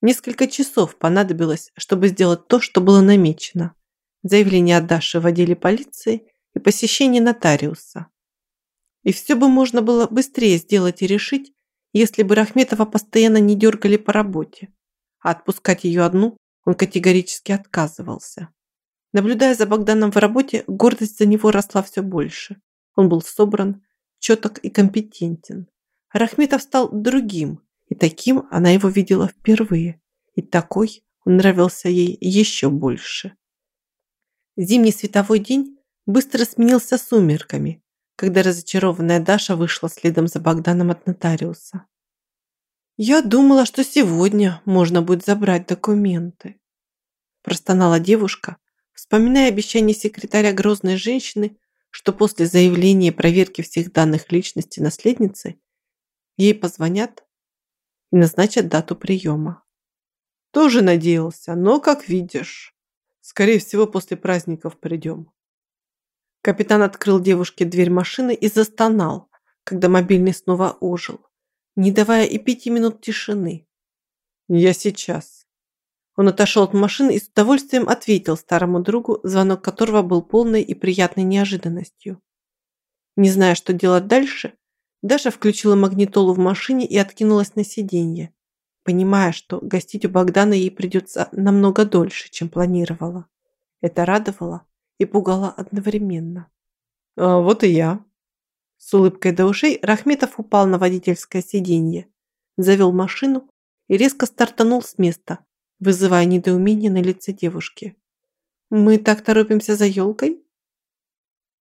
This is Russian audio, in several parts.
Несколько часов понадобилось, чтобы сделать то, что было намечено. Заявление от Даши в отделе полиции и посещение нотариуса. И все бы можно было быстрее сделать и решить, если бы Рахметова постоянно не дергали по работе. А отпускать ее одну он категорически отказывался. Наблюдая за Богданом в работе, гордость за него росла все больше. Он был собран, четок и компетентен. Рахметов стал другим, и таким она его видела впервые. И такой он нравился ей еще больше. Зимний световой день быстро сменился сумерками, когда разочарованная Даша вышла следом за Богданом от нотариуса. «Я думала, что сегодня можно будет забрать документы», простонала девушка, вспоминая обещание секретаря грозной женщины, что после заявления проверки всех данных личности наследницы ей позвонят и назначат дату приема. Тоже надеялся, но, как видишь, скорее всего, после праздников придем. Капитан открыл девушке дверь машины и застонал, когда мобильный снова ожил, не давая и пяти минут тишины. «Я сейчас». Он отошел от машины и с удовольствием ответил старому другу, звонок которого был полной и приятной неожиданностью. Не зная, что делать дальше, Даша включила магнитолу в машине и откинулась на сиденье, понимая, что гостить у Богдана ей придется намного дольше, чем планировала. Это радовало и пугало одновременно. «А вот и я». С улыбкой до ушей Рахметов упал на водительское сиденье, завел машину и резко стартанул с места, вызывая недоумение на лице девушки. «Мы так торопимся за елкой?»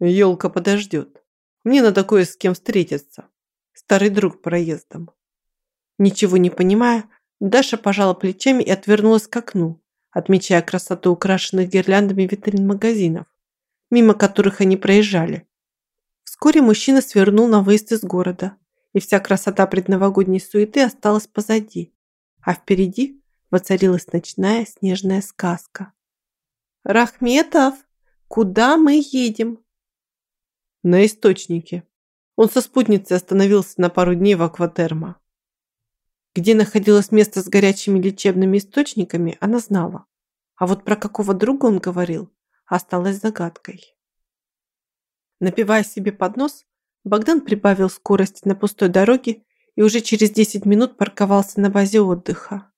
«Елка подождет. Мне надо кое с кем встретиться. Старый друг проездом». Ничего не понимая, Даша пожала плечами и отвернулась к окну, отмечая красоту украшенных гирляндами витрин магазинов, мимо которых они проезжали. Вскоре мужчина свернул на выезд из города, и вся красота предновогодней суеты осталась позади, а впереди воцарилась ночная снежная сказка. «Рахметов, куда мы едем?» «На источнике. Он со спутницей остановился на пару дней в акватерма. Где находилось место с горячими лечебными источниками, она знала. А вот про какого друга он говорил, осталось загадкой. Напивая себе под нос, Богдан прибавил скорость на пустой дороге и уже через 10 минут парковался на базе отдыха.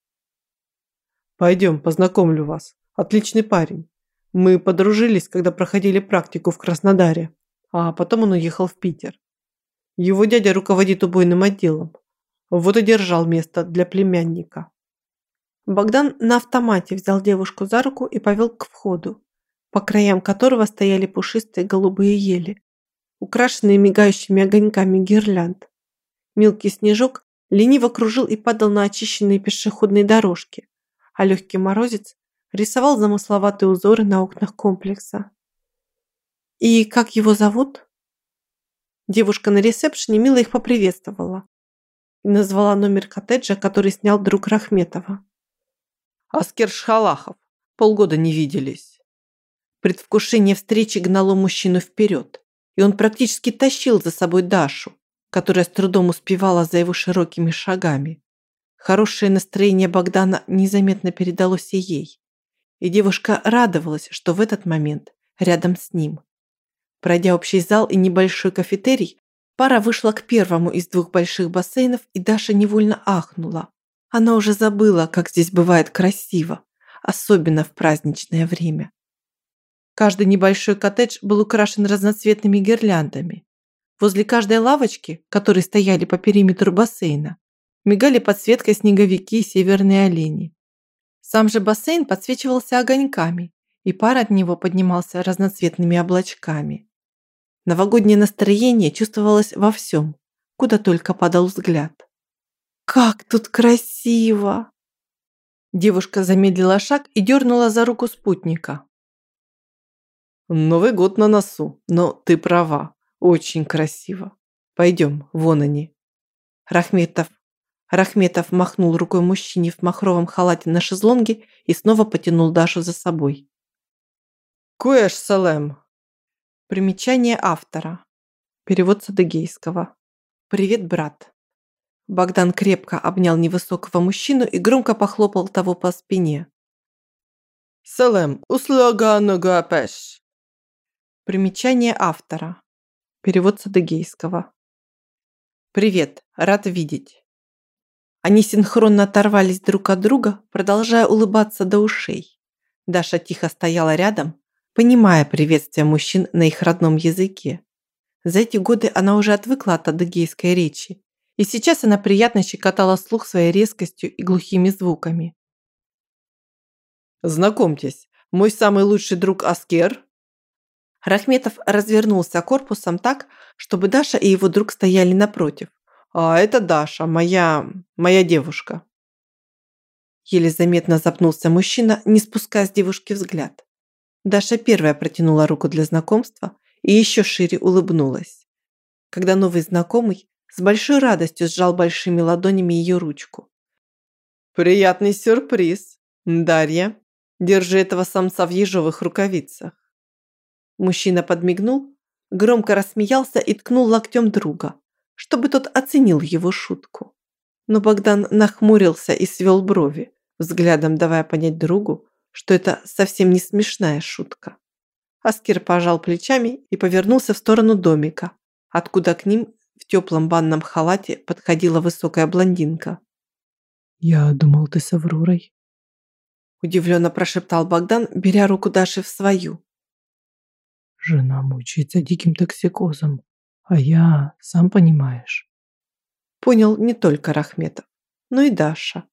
«Пойдем, познакомлю вас. Отличный парень. Мы подружились, когда проходили практику в Краснодаре, а потом он уехал в Питер. Его дядя руководит убойным отделом. Вот и держал место для племянника. Богдан на автомате взял девушку за руку и повел к входу, по краям которого стояли пушистые голубые ели, украшенные мигающими огоньками гирлянд. Мелкий снежок лениво кружил и падал на очищенные пешеходные дорожки, а легкий морозец рисовал замысловатые узоры на окнах комплекса. «И как его зовут?» Девушка на ресепшене мило их поприветствовала, и назвала номер коттеджа, который снял друг Рахметова. «Аскер Шхалахов. Полгода не виделись». Предвкушение встречи гнало мужчину вперед, и он практически тащил за собой Дашу, которая с трудом успевала за его широкими шагами. Хорошее настроение Богдана незаметно передалось и ей, и девушка радовалась, что в этот момент рядом с ним. Пройдя общий зал и небольшой кафетерий, Пара вышла к первому из двух больших бассейнов, и Даша невольно ахнула. Она уже забыла, как здесь бывает красиво, особенно в праздничное время. Каждый небольшой коттедж был украшен разноцветными гирляндами. Возле каждой лавочки, которые стояли по периметру бассейна, мигали подсветкой снеговики и северные олени. Сам же бассейн подсвечивался огоньками, и пар от него поднимался разноцветными облачками. Новогоднее настроение чувствовалось во всем, куда только падал взгляд. «Как тут красиво!» Девушка замедлила шаг и дернула за руку спутника. «Новый год на носу, но ты права, очень красиво. Пойдем, вон они». Рахметов Рахметов махнул рукой мужчине в махровом халате на шезлонге и снова потянул Дашу за собой. «Куэш салем!» Примечание автора. Перевод с адыгейского. «Привет, брат». Богдан крепко обнял невысокого мужчину и громко похлопал того по спине. «Салем, услуга ногапеш». Примечание автора. Перевод с адыгейского. «Привет, рад видеть». Они синхронно оторвались друг от друга, продолжая улыбаться до ушей. Даша тихо стояла рядом, понимая приветствие мужчин на их родном языке. За эти годы она уже отвыкла от адыгейской речи, и сейчас она приятно щекотала слух своей резкостью и глухими звуками. «Знакомьтесь, мой самый лучший друг Аскер». Рахметов развернулся корпусом так, чтобы Даша и его друг стояли напротив. «А это Даша, моя... моя девушка». Еле заметно запнулся мужчина, не спуская с девушки взгляд. Даша первая протянула руку для знакомства и еще шире улыбнулась. Когда новый знакомый с большой радостью сжал большими ладонями ее ручку. «Приятный сюрприз, Дарья. Держи этого самца в ежовых рукавицах». Мужчина подмигнул, громко рассмеялся и ткнул локтем друга, чтобы тот оценил его шутку. Но Богдан нахмурился и свел брови, взглядом давая понять другу, что это совсем не смешная шутка. Аскер пожал плечами и повернулся в сторону домика, откуда к ним в теплом банном халате подходила высокая блондинка. «Я думал, ты с Авророй», – удивленно прошептал Богдан, беря руку Даши в свою. «Жена мучается диким токсикозом, а я, сам понимаешь». Понял не только Рахметов, но и Даша,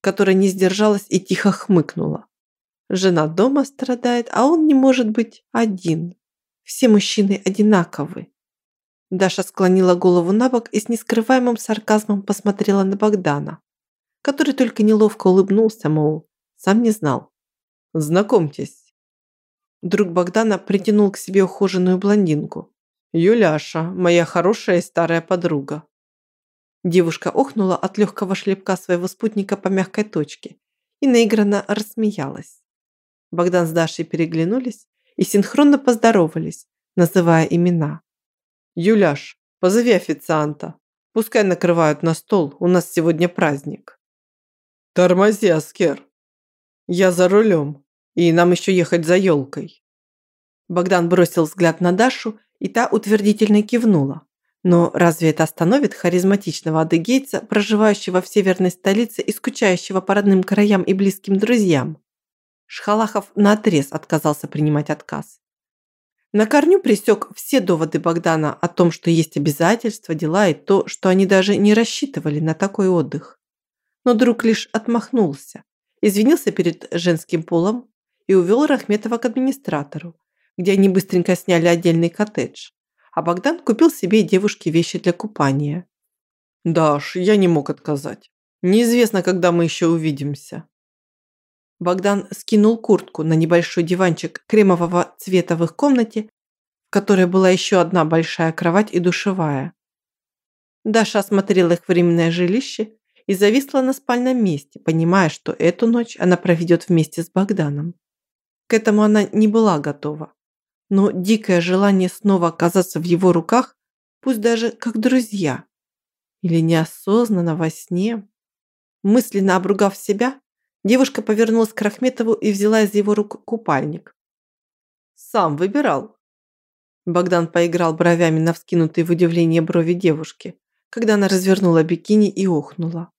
которая не сдержалась и тихо хмыкнула. Жена дома страдает, а он не может быть один. Все мужчины одинаковы. Даша склонила голову на бок и с нескрываемым сарказмом посмотрела на Богдана, который только неловко улыбнулся, мол, сам не знал. «Знакомьтесь». Друг Богдана притянул к себе ухоженную блондинку. «Юляша, моя хорошая и старая подруга». Девушка охнула от легкого шлепка своего спутника по мягкой точке и наигранно рассмеялась. Богдан с Дашей переглянулись и синхронно поздоровались, называя имена. «Юляш, позови официанта. Пускай накрывают на стол, у нас сегодня праздник». «Тормози, Аскер. Я за рулем, и нам еще ехать за елкой». Богдан бросил взгляд на Дашу, и та утвердительно кивнула. Но разве это остановит харизматичного адыгейца, проживающего в северной столице и скучающего по родным краям и близким друзьям? Шхалахов наотрез отказался принимать отказ. На корню пресек все доводы Богдана о том, что есть обязательства, дела и то, что они даже не рассчитывали на такой отдых. Но друг лишь отмахнулся, извинился перед женским полом и увел Рахметова к администратору, где они быстренько сняли отдельный коттедж, а Богдан купил себе и девушке вещи для купания. «Даш, я не мог отказать. Неизвестно, когда мы еще увидимся». Богдан скинул куртку на небольшой диванчик кремового цвета в их комнате, в которой была еще одна большая кровать и душевая. Даша осмотрела их временное жилище и зависла на спальном месте, понимая, что эту ночь она проведет вместе с Богданом. К этому она не была готова. Но дикое желание снова оказаться в его руках, пусть даже как друзья, или неосознанно во сне, мысленно обругав себя, Девушка повернулась к Рахметову и взяла из его рук купальник. «Сам выбирал». Богдан поиграл бровями на вскинутые в удивление брови девушки, когда она развернула бикини и охнула.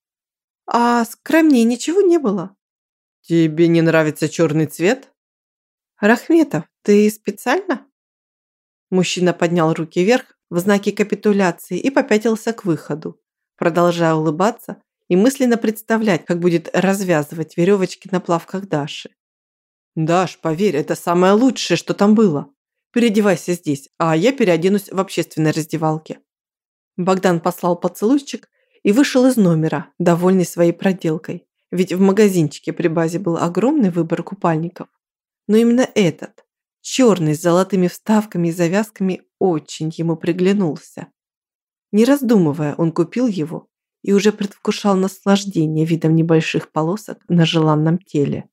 «А скромнее ничего не было?» «Тебе не нравится черный цвет?» «Рахметов, ты специально?» Мужчина поднял руки вверх в знаке капитуляции и попятился к выходу, продолжая улыбаться и мысленно представлять, как будет развязывать веревочки на плавках Даши. «Даш, поверь, это самое лучшее, что там было. Переодевайся здесь, а я переоденусь в общественной раздевалке». Богдан послал поцелуйчик и вышел из номера, довольный своей проделкой. Ведь в магазинчике при базе был огромный выбор купальников. Но именно этот, черный с золотыми вставками и завязками, очень ему приглянулся. Не раздумывая, он купил его и уже предвкушал наслаждение видом небольших полосок на желанном теле.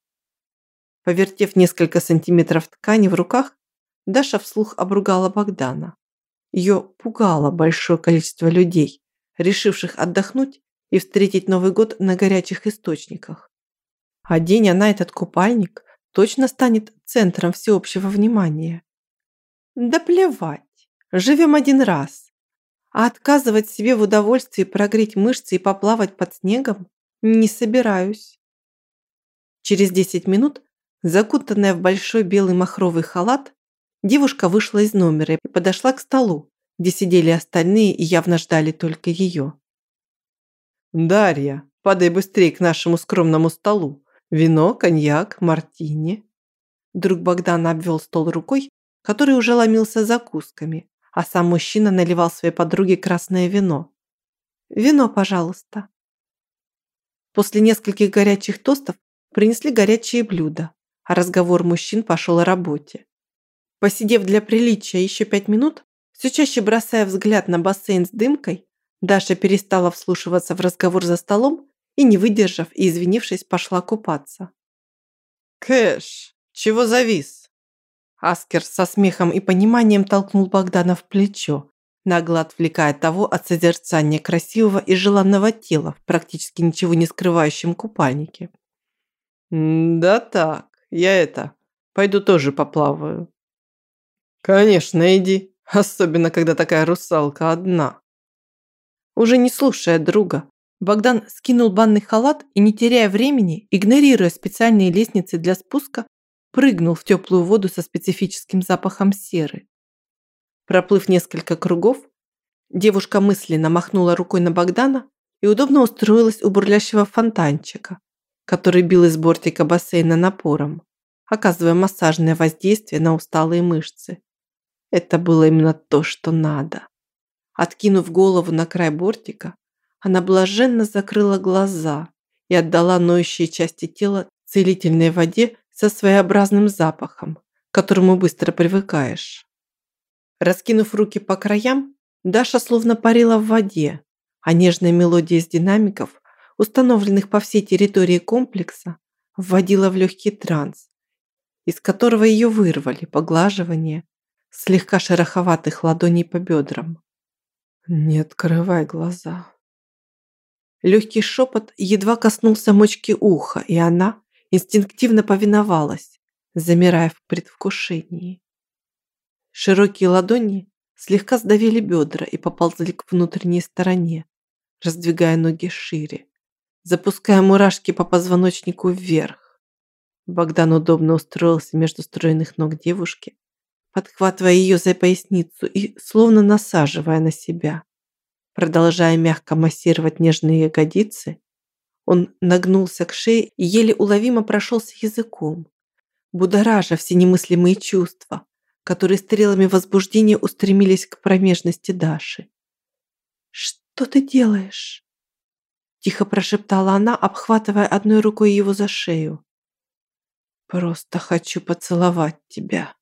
Повертев несколько сантиметров ткани в руках, Даша вслух обругала Богдана. Ее пугало большое количество людей, решивших отдохнуть и встретить Новый год на горячих источниках. Одень она этот купальник, точно станет центром всеобщего внимания. Да плевать, живем один раз. А отказывать себе в удовольствии прогреть мышцы и поплавать под снегом не собираюсь. Через 10 минут, закутанная в большой белый махровый халат, девушка вышла из номера и подошла к столу, где сидели остальные и явно ждали только ее. «Дарья, падай быстрее к нашему скромному столу. Вино, коньяк, мартини». Друг Богдана обвел стол рукой, который уже ломился закусками, а сам мужчина наливал своей подруге красное вино. «Вино, пожалуйста». После нескольких горячих тостов принесли горячие блюда, а разговор мужчин пошел о работе. Посидев для приличия еще пять минут, все чаще бросая взгляд на бассейн с дымкой, Даша перестала вслушиваться в разговор за столом и, не выдержав и извинившись, пошла купаться. «Кэш, чего завис?» Аскер со смехом и пониманием толкнул Богдана в плечо, нагло отвлекая того от созерцания красивого и желанного тела в практически ничего не скрывающем купальнике. «Да так, я это, пойду тоже поплаваю». «Конечно, иди», Особенно, когда такая русалка одна. Уже не слушая друга, Богдан скинул банный халат и, не теряя времени, игнорируя специальные лестницы для спуска, прыгнул в теплую воду со специфическим запахом серы. Проплыв несколько кругов, девушка мысленно махнула рукой на Богдана и удобно устроилась у бурлящего фонтанчика, который бил из бортика бассейна напором, оказывая массажное воздействие на усталые мышцы. Это было именно то, что надо. Откинув голову на край бортика, она блаженно закрыла глаза и отдала ноющие части тела целительной воде со своеобразным запахом, к которому быстро привыкаешь. Раскинув руки по краям, Даша словно парила в воде, а нежная мелодия из динамиков, установленных по всей территории комплекса, вводила в легкий транс, из которого ее вырвали поглаживание слегка шероховатых ладоней по бедрам. «Не открывай глаза». Легкий шепот едва коснулся мочки уха, и она инстинктивно повиновалась, замирая в предвкушении. Широкие ладони слегка сдавили бедра и поползли к внутренней стороне, раздвигая ноги шире, запуская мурашки по позвоночнику вверх. Богдан удобно устроился между стройных ног девушки, подхватывая ее за поясницу и словно насаживая на себя. Продолжая мягко массировать нежные ягодицы, он нагнулся к шее и еле уловимо прошелся языком, будоража все немыслимые чувства, которые стрелами возбуждения устремились к промежности Даши. «Что ты делаешь?» Тихо прошептала она, обхватывая одной рукой его за шею. «Просто хочу поцеловать тебя».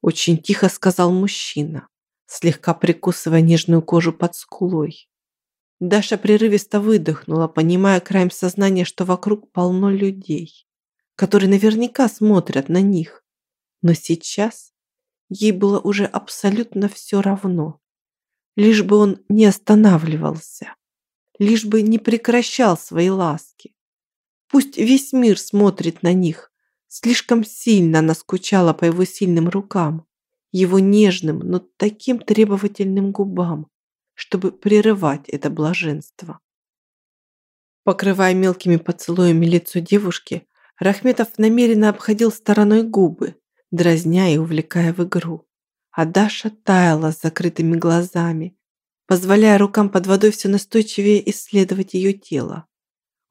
Очень тихо сказал мужчина, слегка прикусывая нежную кожу под скулой. Даша прерывисто выдохнула, понимая краем сознания, что вокруг полно людей, которые наверняка смотрят на них. Но сейчас ей было уже абсолютно все равно. Лишь бы он не останавливался, лишь бы не прекращал свои ласки. Пусть весь мир смотрит на них, Слишком сильно она скучала по его сильным рукам, его нежным, но таким требовательным губам, чтобы прерывать это блаженство. Покрывая мелкими поцелуями лицо девушки, Рахметов намеренно обходил стороной губы, дразня и увлекая в игру. А Даша таяла с закрытыми глазами, позволяя рукам под водой все настойчивее исследовать ее тело.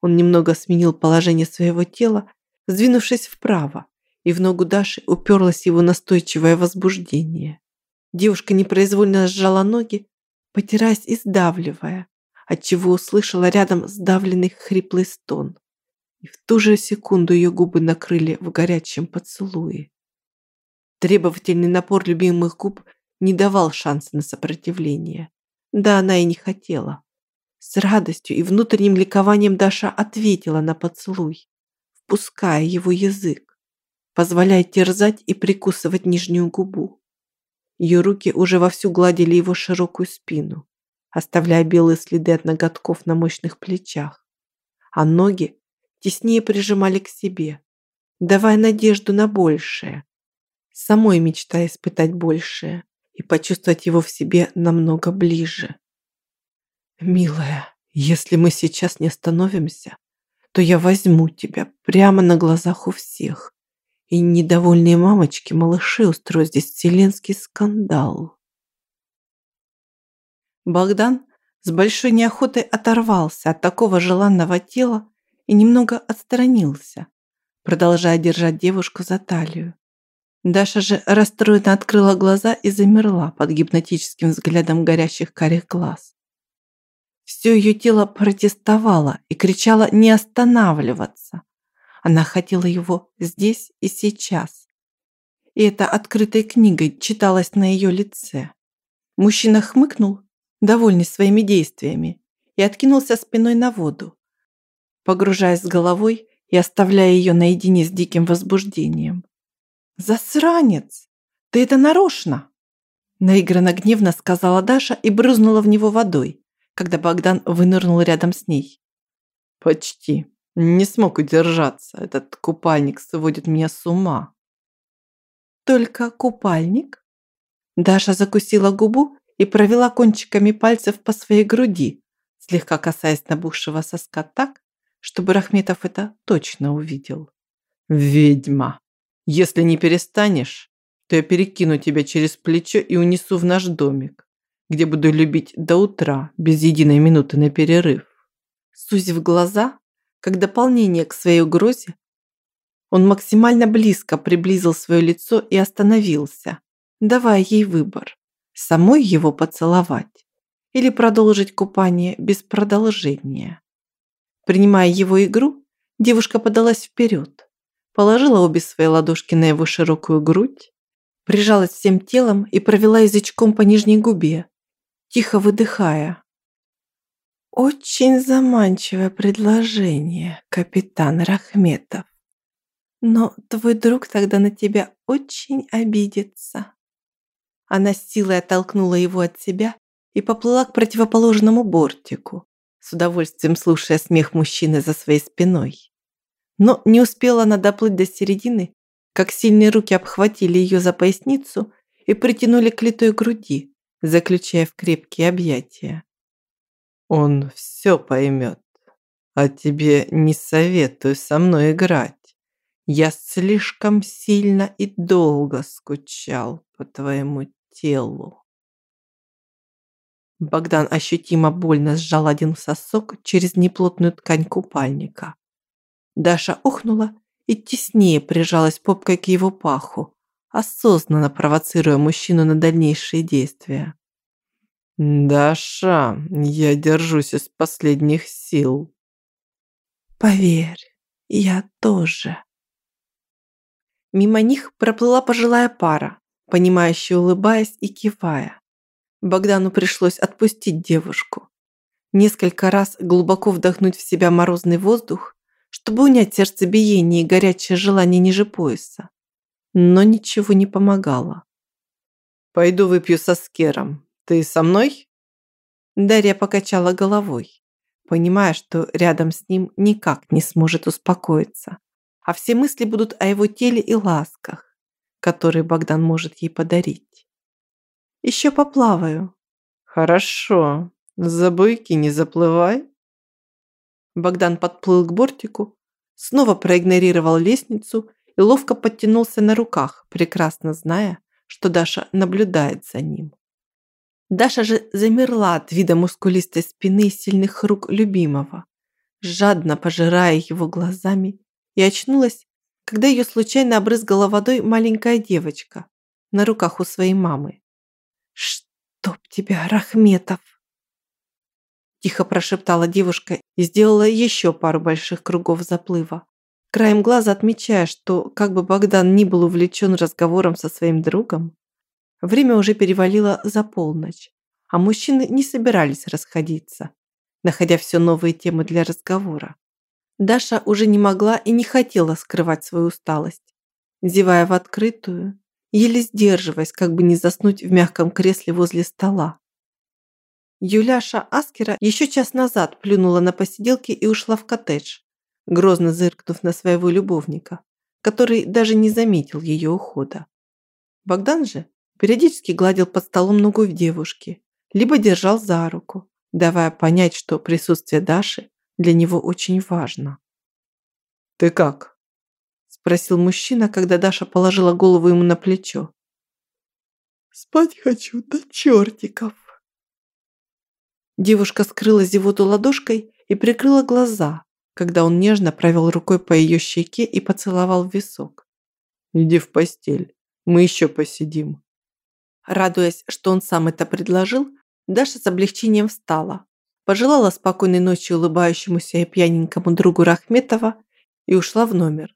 Он немного сменил положение своего тела сдвинувшись вправо, и в ногу Даши уперлось его настойчивое возбуждение. Девушка непроизвольно сжала ноги, потираясь и сдавливая, отчего услышала рядом сдавленный хриплый стон. И в ту же секунду ее губы накрыли в горячем поцелуе. Требовательный напор любимых губ не давал шанса на сопротивление. Да, она и не хотела. С радостью и внутренним ликованием Даша ответила на поцелуй впуская его язык, позволяя терзать и прикусывать нижнюю губу. Ее руки уже вовсю гладили его широкую спину, оставляя белые следы от ноготков на мощных плечах. А ноги теснее прижимали к себе, давая надежду на большее. Самой мечтая испытать большее и почувствовать его в себе намного ближе. «Милая, если мы сейчас не остановимся, то я возьму тебя прямо на глазах у всех, и недовольные мамочки-малыши устроят здесь вселенский скандал». Богдан с большой неохотой оторвался от такого желанного тела и немного отстранился, продолжая держать девушку за талию. Даша же расстроенно открыла глаза и замерла под гипнотическим взглядом горящих карих глаз. Все ее тело протестовало и кричало не останавливаться. Она хотела его здесь и сейчас. И это открытой книгой читалось на ее лице. Мужчина хмыкнул, довольный своими действиями, и откинулся спиной на воду, погружаясь с головой и оставляя ее наедине с диким возбуждением. «Засранец! Ты это нарочно!» Наигранно гневно сказала Даша и брызнула в него водой, когда Богдан вынырнул рядом с ней. «Почти. Не смог удержаться. Этот купальник сводит меня с ума». «Только купальник?» Даша закусила губу и провела кончиками пальцев по своей груди, слегка касаясь набухшего соска так, чтобы Рахметов это точно увидел. «Ведьма! Если не перестанешь, то я перекину тебя через плечо и унесу в наш домик где буду любить до утра, без единой минуты на перерыв. Сузив глаза, как дополнение к своей угрозе, он максимально близко приблизил свое лицо и остановился, давая ей выбор – самой его поцеловать или продолжить купание без продолжения. Принимая его игру, девушка подалась вперед, положила обе свои ладошки на его широкую грудь, прижалась всем телом и провела язычком по нижней губе, тихо выдыхая. «Очень заманчивое предложение, капитан Рахметов. Но твой друг тогда на тебя очень обидится». Она силой оттолкнула его от себя и поплыла к противоположному бортику, с удовольствием слушая смех мужчины за своей спиной. Но не успела она доплыть до середины, как сильные руки обхватили ее за поясницу и притянули к литой груди, заключая в крепкие объятия. «Он все поймет, а тебе не советую со мной играть. Я слишком сильно и долго скучал по твоему телу». Богдан ощутимо больно сжал один сосок через неплотную ткань купальника. Даша ухнула и теснее прижалась попкой к его паху, осознанно провоцируя мужчину на дальнейшие действия. «Даша, я держусь из последних сил». «Поверь, я тоже». Мимо них проплыла пожилая пара, понимающе улыбаясь и кивая. Богдану пришлось отпустить девушку. Несколько раз глубоко вдохнуть в себя морозный воздух, чтобы унять сердцебиение и горячее желание ниже пояса но ничего не помогало. «Пойду выпью со Скером. Ты со мной?» Дарья покачала головой, понимая, что рядом с ним никак не сможет успокоиться, а все мысли будут о его теле и ласках, которые Богдан может ей подарить. «Еще поплаваю». «Хорошо. За буйки не заплывай». Богдан подплыл к бортику, снова проигнорировал лестницу и ловко подтянулся на руках, прекрасно зная, что Даша наблюдает за ним. Даша же замерла от вида мускулистой спины и сильных рук любимого, жадно пожирая его глазами, и очнулась, когда ее случайно обрызгала водой маленькая девочка на руках у своей мамы. «Чтоб тебя, Рахметов!» Тихо прошептала девушка и сделала еще пару больших кругов заплыва, краем глаза отмечая, что как бы Богдан ни был увлечен разговором со своим другом, время уже перевалило за полночь, а мужчины не собирались расходиться, находя все новые темы для разговора. Даша уже не могла и не хотела скрывать свою усталость, зевая в открытую, еле сдерживаясь, как бы не заснуть в мягком кресле возле стола. Юляша Аскера еще час назад плюнула на посиделки и ушла в коттедж, грозно зыркнув на своего любовника, который даже не заметил ее ухода. Богдан же периодически гладил под столом ногу в девушке, либо держал за руку, давая понять, что присутствие Даши для него очень важно. «Ты как?» – спросил мужчина, когда Даша положила голову ему на плечо. «Спать хочу до чертиков!» Девушка скрыла зевоту ладошкой и прикрыла глаза, когда он нежно провел рукой по ее щеке и поцеловал в висок. «Иди в постель, мы еще посидим». Радуясь, что он сам это предложил, Даша с облегчением встала, пожелала спокойной ночи улыбающемуся и пьяненькому другу Рахметова и ушла в номер.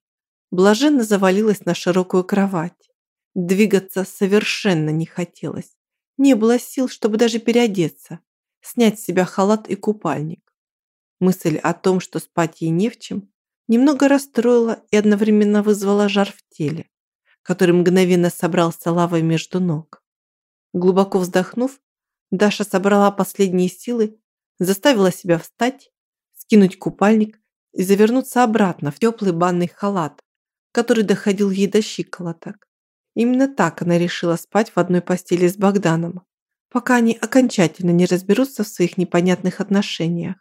Блаженно завалилась на широкую кровать. Двигаться совершенно не хотелось. Не было сил, чтобы даже переодеться снять с себя халат и купальник. Мысль о том, что спать ей не в чем, немного расстроила и одновременно вызвала жар в теле, который мгновенно собрался лавой между ног. Глубоко вздохнув, Даша собрала последние силы, заставила себя встать, скинуть купальник и завернуться обратно в теплый банный халат, который доходил ей до щиколоток. Именно так она решила спать в одной постели с Богданом пока они окончательно не разберутся в своих непонятных отношениях.